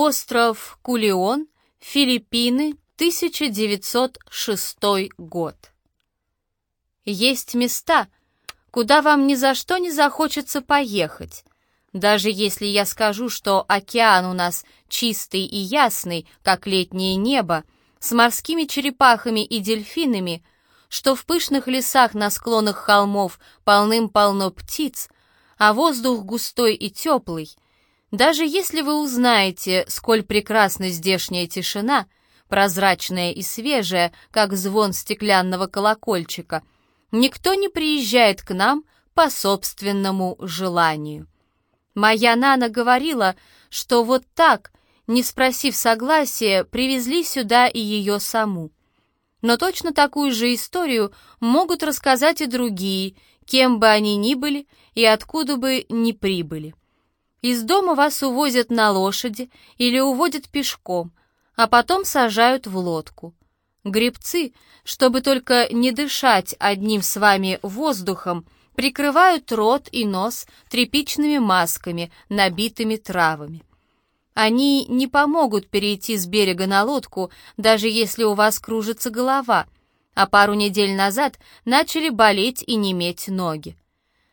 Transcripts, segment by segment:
Остров Кулион, Филиппины, 1906 год. Есть места, куда вам ни за что не захочется поехать. Даже если я скажу, что океан у нас чистый и ясный, как летнее небо, с морскими черепахами и дельфинами, что в пышных лесах на склонах холмов полным-полно птиц, а воздух густой и теплый, даже если вы узнаете, сколь прекрасна здешняя тишина, прозрачная и свежая, как звон стеклянного колокольчика, никто не приезжает к нам по собственному желанию. Моя Нана говорила, что вот так, не спросив согласия, привезли сюда и ее саму. Но точно такую же историю могут рассказать и другие, кем бы они ни были и откуда бы ни прибыли. Из дома вас увозят на лошади или уводят пешком, а потом сажают в лодку. Гребцы, чтобы только не дышать одним с вами воздухом, прикрывают рот и нос тряпичными масками, набитыми травами. Они не помогут перейти с берега на лодку, даже если у вас кружится голова, а пару недель назад начали болеть и неметь ноги.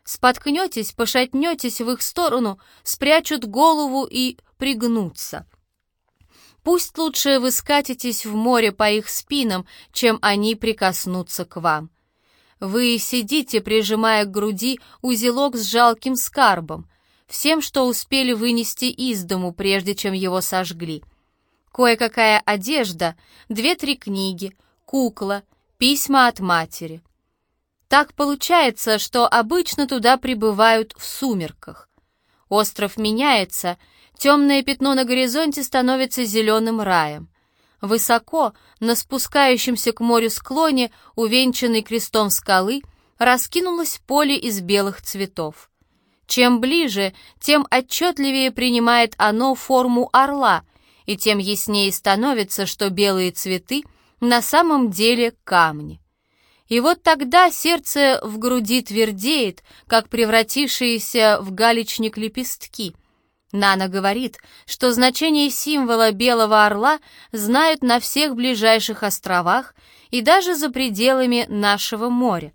Споткнетесь, пошатнетесь в их сторону, спрячут голову и пригнутся. Пусть лучше вы скатитесь в море по их спинам, чем они прикоснутся к вам. Вы сидите, прижимая к груди узелок с жалким скарбом, всем, что успели вынести из дому, прежде чем его сожгли. Кое-какая одежда, две-три книги, кукла, письма от матери. Так получается, что обычно туда прибывают в сумерках. Остров меняется, темное пятно на горизонте становится зеленым раем. Высоко, на спускающемся к морю склоне, увенчанный крестом скалы, раскинулось поле из белых цветов. Чем ближе, тем отчетливее принимает оно форму орла, и тем яснее становится, что белые цветы на самом деле камни. И вот тогда сердце в груди твердеет, как превратившиеся в галечник лепестки — Нана говорит, что значение символа белого орла знают на всех ближайших островах и даже за пределами нашего моря.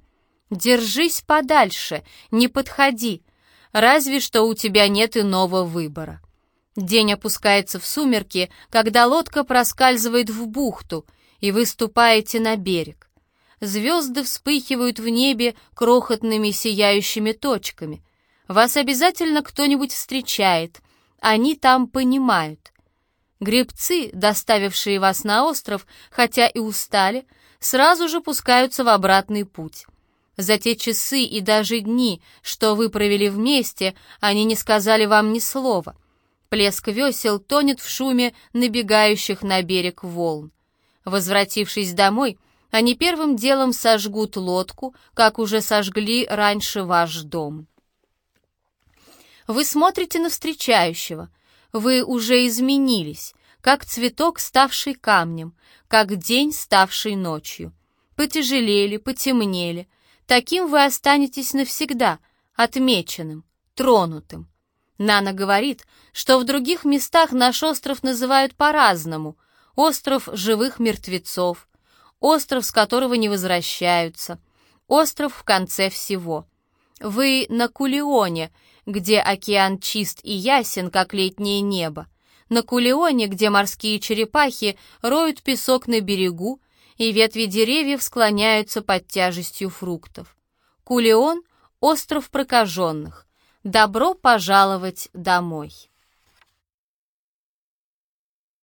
Держись подальше, не подходи, разве что у тебя нет иного выбора. День опускается в сумерки, когда лодка проскальзывает в бухту, и вы ступаете на берег. Звезды вспыхивают в небе крохотными сияющими точками. Вас обязательно кто-нибудь встречает — они там понимают. Гребцы, доставившие вас на остров, хотя и устали, сразу же пускаются в обратный путь. За те часы и даже дни, что вы провели вместе, они не сказали вам ни слова. Плеск весел тонет в шуме набегающих на берег волн. Возвратившись домой, они первым делом сожгут лодку, как уже сожгли раньше ваш дом. Вы смотрите на встречающего. Вы уже изменились, как цветок, ставший камнем, как день, ставший ночью. Потяжелели, потемнели. Таким вы останетесь навсегда, отмеченным, тронутым. Нана говорит, что в других местах наш остров называют по-разному. Остров живых мертвецов, остров, с которого не возвращаются, остров в конце всего. Вы на Кулионе, где океан чист и ясен, как летнее небо, на Кулионе, где морские черепахи роют песок на берегу, и ветви деревьев склоняются под тяжестью фруктов. Кулион — остров прокаженных. Добро пожаловать домой!